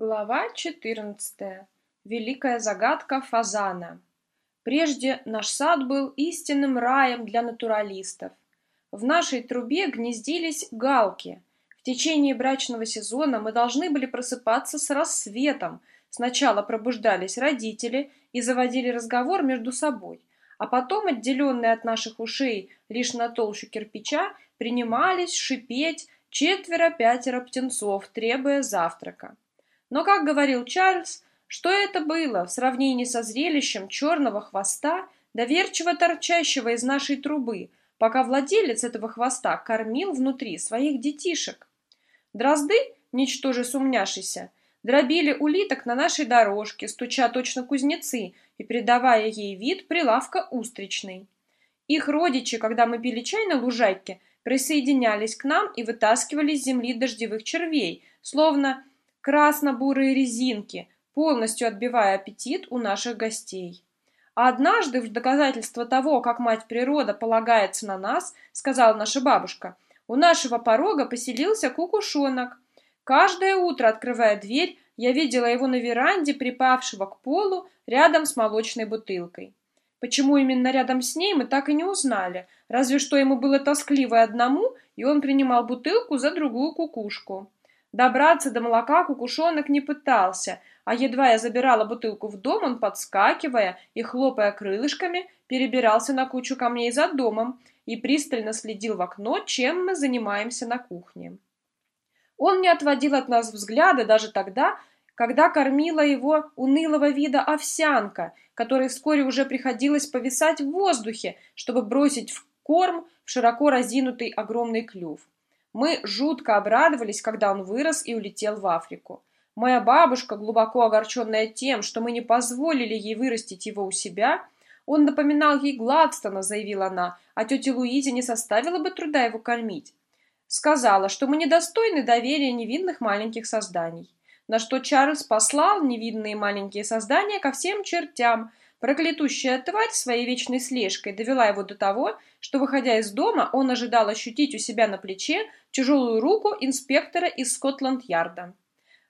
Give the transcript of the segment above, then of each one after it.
Глава 14. Великая загадка фазана. Прежде наш сад был истинным раем для натуралистов. В нашей трубе гнездились галки. В течение брачного сезона мы должны были просыпаться с рассветом. Сначала пробуждались родители и заводили разговор между собой, а потом, отделенные от наших ушей лишь на толщу кирпича, принимались шипеть четверо-пятеро птенцов, требуя завтрака. Но, как говорил Чарльз, что это было в сравнении со зрелищем черного хвоста, доверчиво торчащего из нашей трубы, пока владелец этого хвоста кормил внутри своих детишек? Дрозды, ничтоже сумняшися, дробили улиток на нашей дорожке, стуча точно кузнецы и придавая ей вид прилавка устричной. Их родичи, когда мы пили чай на лужайке, присоединялись к нам и вытаскивали с земли дождевых червей, словно красно-бурые резинки, полностью отбивая аппетит у наших гостей. А однажды, в доказательство того, как мать природа полагается на нас, сказала наша бабушка, у нашего порога поселился кукушонок. Каждое утро, открывая дверь, я видела его на веранде, припавшего к полу, рядом с молочной бутылкой. Почему именно рядом с ней, мы так и не узнали, разве что ему было тоскливо одному, и он принимал бутылку за другую кукушку. Добраться до молока кукушонок не пытался, а едва я забирала бутылку в дом, он, подскакивая и хлопая крылышками, перебирался на кучу камней за домом и пристально следил в окно, чем мы занимаемся на кухне. Он не отводил от нас взгляда даже тогда, когда кормила его унылого вида овсянка, которой вскоре уже приходилось повисать в воздухе, чтобы бросить в корм в широко разинутый огромный клюв. Мы жутко обрадовались, когда он вырос и улетел в Африку. Моя бабушка, глубоко огорченная тем, что мы не позволили ей вырастить его у себя, он напоминал ей Гладстона, заявила она, а тете Луизе не составило бы труда его кормить. Сказала, что мы недостойны доверия невинных маленьких созданий. На что Чарльз послал невинные маленькие создания ко всем чертям, Проклятущая тварь своей вечной слежкой довела его до того, что, выходя из дома, он ожидал ощутить у себя на плече тяжелую руку инспектора из Скотланд-Ярда.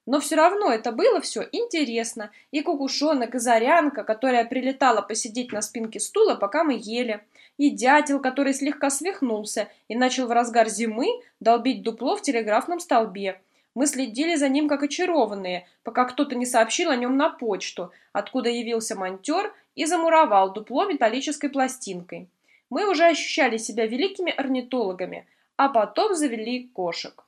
Но все равно это было все интересно, и кукушонок, и зарянка, которая прилетала посидеть на спинке стула, пока мы ели, и дятел, который слегка свихнулся и начал в разгар зимы долбить дупло в телеграфном столбе, мы следили за ним как очарованные, пока кто-то не сообщил о нем на почту, откуда явился монтер и замуровал дупло металлической пластинкой. Мы уже ощущали себя великими орнитологами, а потом завели кошек.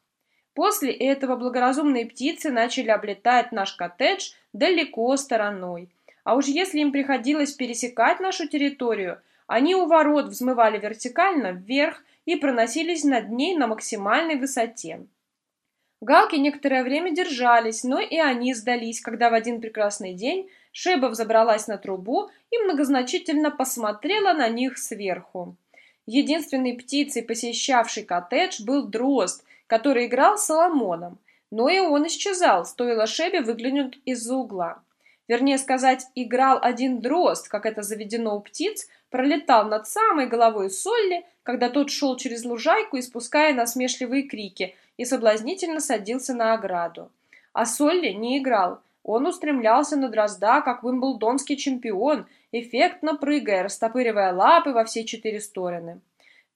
После этого благоразумные птицы начали облетать наш коттедж далеко стороной. А уж если им приходилось пересекать нашу территорию, они у ворот взмывали вертикально вверх и проносились над ней на максимальной высоте. Галки некоторое время держались, но и они сдались, когда в один прекрасный день Шеба взобралась на трубу и многозначительно посмотрела на них сверху. Единственной птицей, посещавшей коттедж, был дрозд, который играл с Соломоном, но и он исчезал, стоило Шебе выглянуть из-за угла. Вернее сказать, играл один дрозд, как это заведено у птиц, пролетал над самой головой Солли, когда тот шел через лужайку, испуская насмешливые крики, и соблазнительно садился на ограду. А Солли не играл. Он устремлялся на дрозда, как вимблдонский чемпион, эффектно прыгая, растопыривая лапы во все четыре стороны.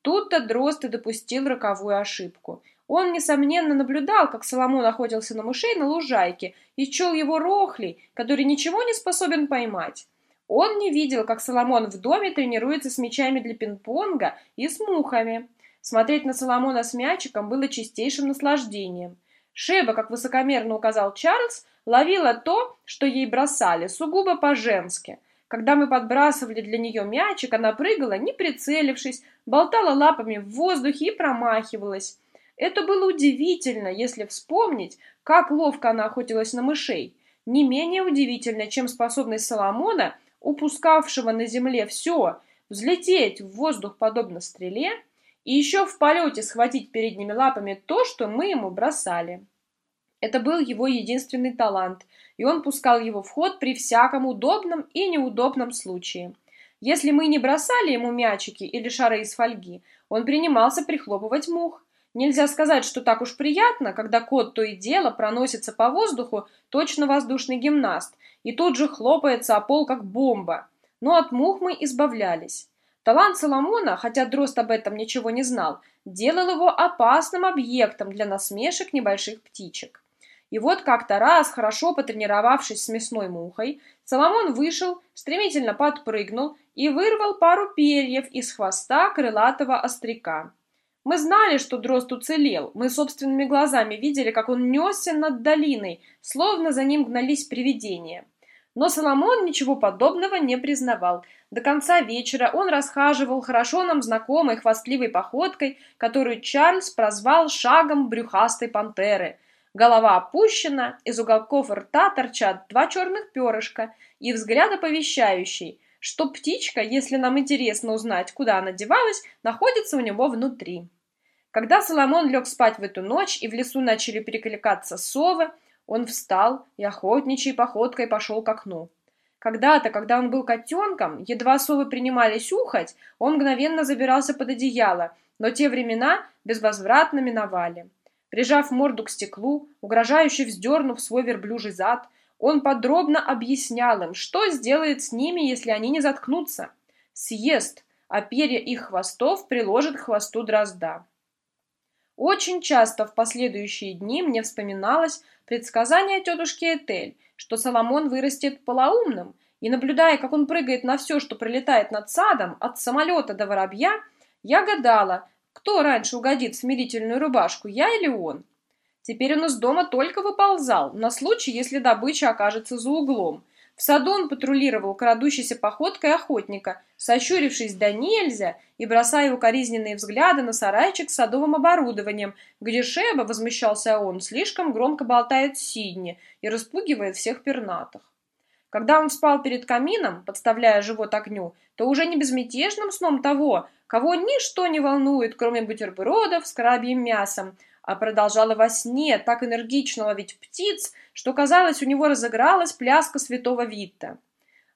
Тут-то дрозд и допустил роковую ошибку. Он, несомненно, наблюдал, как Соломон охотился на мышей на лужайке и чел его рохлей, который ничего не способен поймать. Он не видел, как Соломон в доме тренируется с мячами для пинг-понга и с мухами. Смотреть на Соломона с мячиком было чистейшим наслаждением. Шеба, как высокомерно указал Чарльз, ловила то, что ей бросали, сугубо по-женски. Когда мы подбрасывали для нее мячик, она прыгала, не прицелившись, болтала лапами в воздухе и промахивалась. Это было удивительно, если вспомнить, как ловко она охотилась на мышей. Не менее удивительно, чем способность Соломона, упускавшего на земле все, взлететь в воздух подобно стреле, и еще в полете схватить передними лапами то, что мы ему бросали. Это был его единственный талант, и он пускал его в ход при всяком удобном и неудобном случае. Если мы не бросали ему мячики или шары из фольги, он принимался прихлопывать мух. Нельзя сказать, что так уж приятно, когда кот то и дело проносится по воздуху, точно воздушный гимнаст, и тут же хлопается о пол, как бомба. Но от мух мы избавлялись. Талант Соломона, хотя Дрозд об этом ничего не знал, делал его опасным объектом для насмешек небольших птичек. И вот как-то раз, хорошо потренировавшись с мясной мухой, Соломон вышел, стремительно подпрыгнул и вырвал пару перьев из хвоста крылатого остряка. Мы знали, что дрозд уцелел. Мы собственными глазами видели, как он несся над долиной, словно за ним гнались привидения. Но Соломон ничего подобного не признавал. До конца вечера он расхаживал хорошо нам знакомой хвастливой походкой, которую Чарльз прозвал шагом брюхастой пантеры. Голова опущена, из уголков рта торчат два черных перышка и взгляд оповещающий, что птичка, если нам интересно узнать, куда она девалась, находится у него внутри. Когда Соломон лег спать в эту ночь и в лесу начали перекликаться совы, он встал и охотничьей походкой пошел к окну. Когда-то, когда он был котенком, едва совы принимались ухать, он мгновенно забирался под одеяло, но те времена безвозвратно миновали. Прижав морду к стеклу, угрожающе вздернув свой верблюжий зад, он подробно объяснял им, что сделает с ними, если они не заткнутся. Съест, а перья их хвостов приложит к хвосту дрозда. Очень часто в последующие дни мне вспоминалось предсказание тетушки Этель, что Соломон вырастет полоумным, и, наблюдая, как он прыгает на все, что пролетает над садом, от самолета до воробья, я гадала, кто раньше угодит в смирительную рубашку, я или он. Теперь он из дома только выползал, на случай, если добыча окажется за углом – в саду он патрулировал крадущейся походкой охотника, сощурившись до нельзя и бросая укоризненные взгляды на сарайчик с садовым оборудованием, где Шеба, возмущался он, слишком громко болтает Сидни и распугивает всех пернатых. Когда он спал перед камином, подставляя живот огню, то уже не безмятежным сном того, кого ничто не волнует, кроме бутербродов с крабьим мясом, продолжала во сне так энергично ловить птиц, что, казалось, у него разыгралась пляска святого Витта.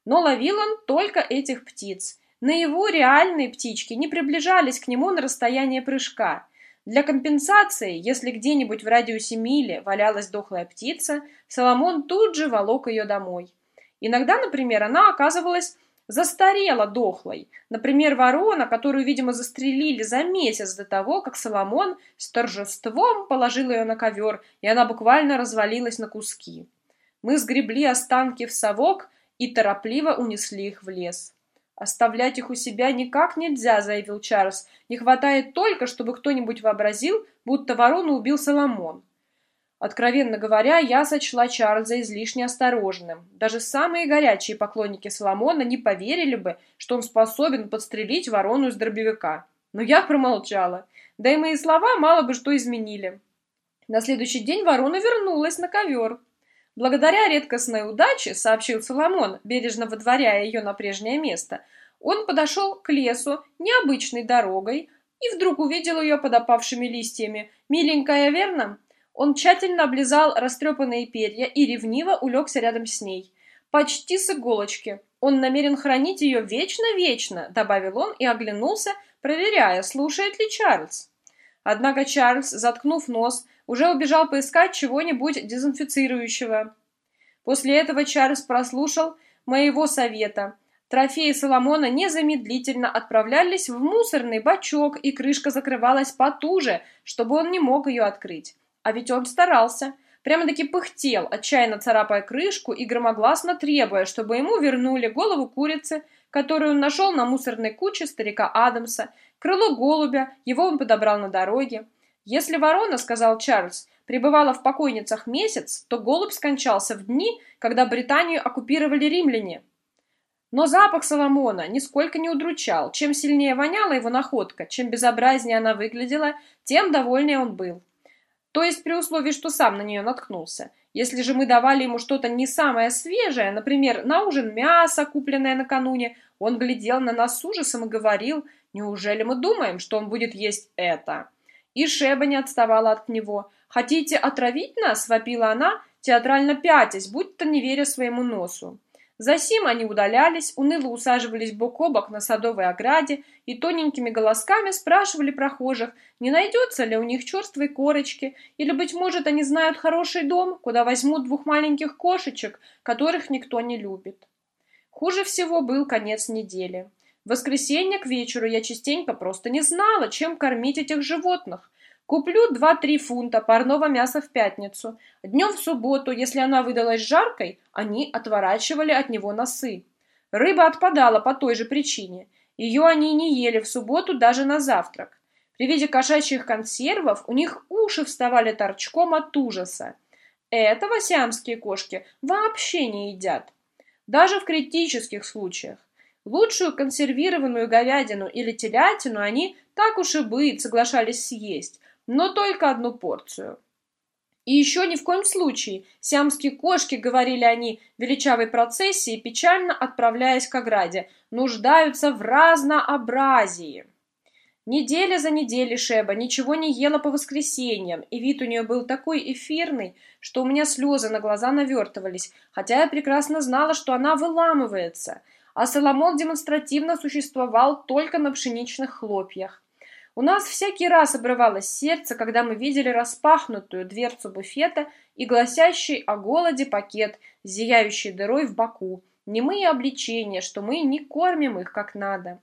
Но ловил он только этих птиц. На его реальные птички не приближались к нему на расстояние прыжка. Для компенсации, если где-нибудь в радиусе мили валялась дохлая птица, Соломон тут же волок ее домой. Иногда, например, она оказывалась застарела дохлой. Например, ворона, которую, видимо, застрелили за месяц до того, как Соломон с торжеством положил ее на ковер, и она буквально развалилась на куски. Мы сгребли останки в совок и торопливо унесли их в лес. «Оставлять их у себя никак нельзя», — заявил Чарльз. «Не хватает только, чтобы кто-нибудь вообразил, будто ворону убил Соломон». Откровенно говоря, я сочла Чарльза излишне осторожным. Даже самые горячие поклонники Соломона не поверили бы, что он способен подстрелить ворону из дробовика. Но я промолчала. Да и мои слова мало бы что изменили. На следующий день ворона вернулась на ковер. Благодаря редкостной удаче, сообщил Соломон, бережно выдворяя ее на прежнее место, он подошел к лесу необычной дорогой и вдруг увидел ее под опавшими листьями. «Миленькая, верно?» Он тщательно облизал растрепанные перья и ревниво улегся рядом с ней. Почти с иголочки. Он намерен хранить ее вечно-вечно, добавил он и оглянулся, проверяя, слушает ли Чарльз. Однако Чарльз, заткнув нос, уже убежал поискать чего-нибудь дезинфицирующего. После этого Чарльз прослушал моего совета. Трофеи Соломона незамедлительно отправлялись в мусорный бачок, и крышка закрывалась потуже, чтобы он не мог ее открыть. А ведь он старался. Прямо-таки пыхтел, отчаянно царапая крышку и громогласно требуя, чтобы ему вернули голову курицы, которую он нашел на мусорной куче старика Адамса, крыло голубя, его он подобрал на дороге. Если ворона, сказал Чарльз, пребывала в покойницах месяц, то голубь скончался в дни, когда Британию оккупировали римляне. Но запах Соломона нисколько не удручал. Чем сильнее воняла его находка, чем безобразнее она выглядела, тем довольнее он был. То есть при условии, что сам на нее наткнулся. Если же мы давали ему что-то не самое свежее, например, на ужин мясо, купленное накануне, он глядел на нас с ужасом и говорил, неужели мы думаем, что он будет есть это? И Шеба не отставала от него. «Хотите отравить нас?» – вопила она, театрально пятясь, будто не веря своему носу. Засим они удалялись, уныло усаживались бок о бок на садовой ограде и тоненькими голосками спрашивали прохожих, не найдется ли у них черствой корочки, или, быть может, они знают хороший дом, куда возьмут двух маленьких кошечек, которых никто не любит. Хуже всего был конец недели. В воскресенье к вечеру я частенько просто не знала, чем кормить этих животных. Куплю 2-3 фунта парного мяса в пятницу. Днем в субботу, если она выдалась жаркой, они отворачивали от него носы. Рыба отпадала по той же причине. Ее они не ели в субботу даже на завтрак. При виде кошачьих консервов у них уши вставали торчком от ужаса. Этого сиамские кошки вообще не едят. Даже в критических случаях. Лучшую консервированную говядину или телятину они, так уж и быть, соглашались съесть, но только одну порцию. И еще ни в коем случае сиамские кошки, говорили они величавой процессии, печально отправляясь к ограде, нуждаются в разнообразии. Неделя за неделей Шеба ничего не ела по воскресеньям, и вид у нее был такой эфирный, что у меня слезы на глаза навертывались, хотя я прекрасно знала, что она выламывается, а Соломон демонстративно существовал только на пшеничных хлопьях. У нас всякий раз обрывалось сердце, когда мы видели распахнутую дверцу буфета и гласящий о голоде пакет, зияющий дырой в боку, немые обличения, что мы не кормим их как надо.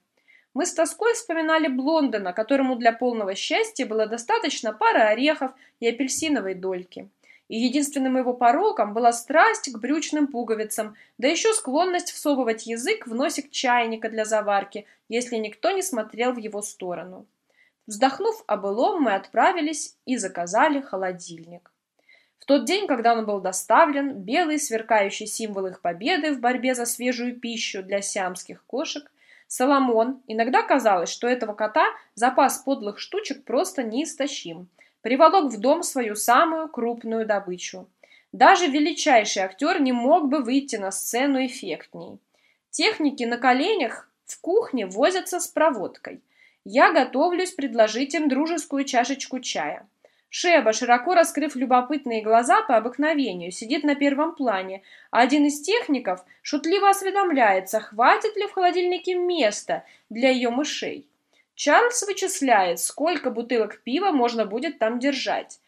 Мы с тоской вспоминали Блондона, которому для полного счастья было достаточно пары орехов и апельсиновой дольки. И единственным его пороком была страсть к брючным пуговицам, да еще склонность всовывать язык в носик чайника для заварки, если никто не смотрел в его сторону. Вздохнув о былом, мы отправились и заказали холодильник. В тот день, когда он был доставлен, белый сверкающий символ их победы в борьбе за свежую пищу для сиамских кошек, Соломон, иногда казалось, что этого кота запас подлых штучек просто неистощим, приволок в дом свою самую крупную добычу. Даже величайший актер не мог бы выйти на сцену эффектней. Техники на коленях в кухне возятся с проводкой – я готовлюсь предложить им дружескую чашечку чая. Шеба, широко раскрыв любопытные глаза по обыкновению, сидит на первом плане, а один из техников шутливо осведомляется, хватит ли в холодильнике места для ее мышей. Чарльз вычисляет, сколько бутылок пива можно будет там держать.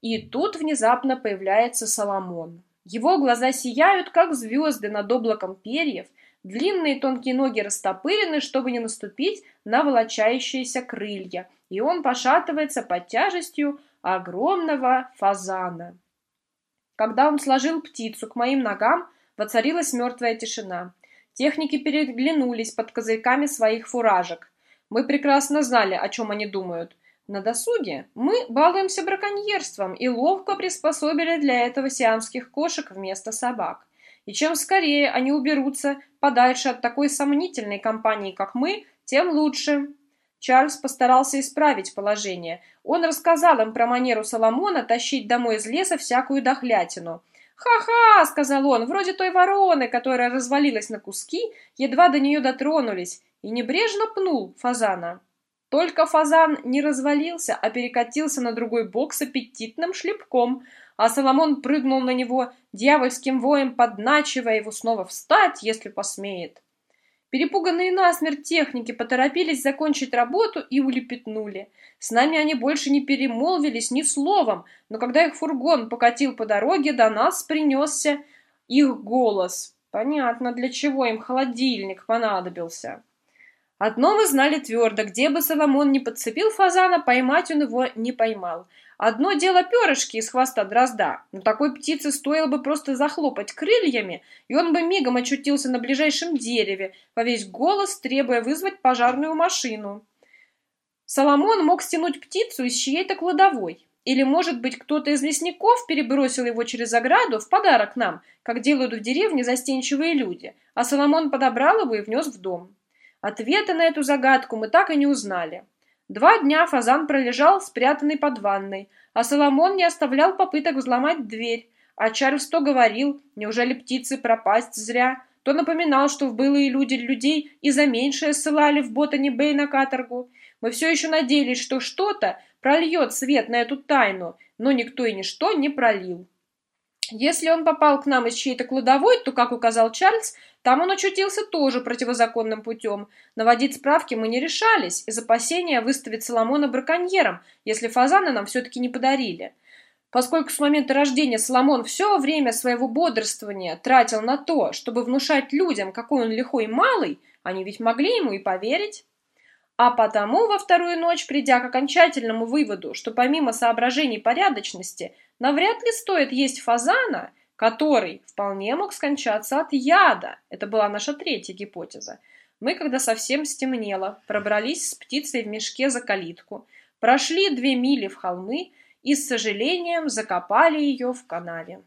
И тут внезапно появляется Соломон. Его глаза сияют, как звезды над облаком перьев, Длинные тонкие ноги растопырены, чтобы не наступить на волочающиеся крылья, и он пошатывается под тяжестью огромного фазана. Когда он сложил птицу к моим ногам, воцарилась мертвая тишина. Техники переглянулись под козырьками своих фуражек. Мы прекрасно знали, о чем они думают. На досуге мы балуемся браконьерством и ловко приспособили для этого сиамских кошек вместо собак. И чем скорее они уберутся подальше от такой сомнительной компании, как мы, тем лучше. Чарльз постарался исправить положение. Он рассказал им про манеру Соломона тащить домой из леса всякую дохлятину. «Ха-ха!» — сказал он, вроде той вороны, которая развалилась на куски, едва до нее дотронулись, и небрежно пнул фазана. Только фазан не развалился, а перекатился на другой бок с аппетитным шлепком — а Соломон прыгнул на него, дьявольским воем подначивая его снова встать, если посмеет. Перепуганные насмерть техники поторопились закончить работу и улепетнули. С нами они больше не перемолвились ни словом, но когда их фургон покатил по дороге, до нас принесся их голос. Понятно, для чего им холодильник понадобился. Одно мы знали твердо, где бы Соломон не подцепил фазана, поймать он его не поймал. Одно дело перышки из хвоста дрозда, но такой птице стоило бы просто захлопать крыльями, и он бы мигом очутился на ближайшем дереве, во весь голос требуя вызвать пожарную машину. Соломон мог стянуть птицу из чьей-то кладовой. Или, может быть, кто-то из лесников перебросил его через ограду в подарок нам, как делают в деревне застенчивые люди, а Соломон подобрал его и внес в дом. Ответа на эту загадку мы так и не узнали. Два дня фазан пролежал спрятанный под ванной, а Соломон не оставлял попыток взломать дверь. А Чарльз то говорил, неужели птицы пропасть зря, то напоминал, что в былые люди людей и за меньшее ссылали в Ботани Бэй на каторгу. Мы все еще надеялись, что что-то прольет свет на эту тайну, но никто и ничто не пролил. Если он попал к нам из чьей-то кладовой, то, как указал Чарльз, там он очутился тоже противозаконным путем. Наводить справки мы не решались, из опасения выставить Соломона браконьером, если фазаны нам все-таки не подарили. Поскольку с момента рождения Соломон все время своего бодрствования тратил на то, чтобы внушать людям, какой он лихой малый, они ведь могли ему и поверить. А потому во вторую ночь, придя к окончательному выводу, что помимо соображений порядочности, навряд ли стоит есть фазана, который вполне мог скончаться от яда, это была наша третья гипотеза, мы, когда совсем стемнело, пробрались с птицей в мешке за калитку, прошли две мили в холмы и с сожалением закопали ее в канаве.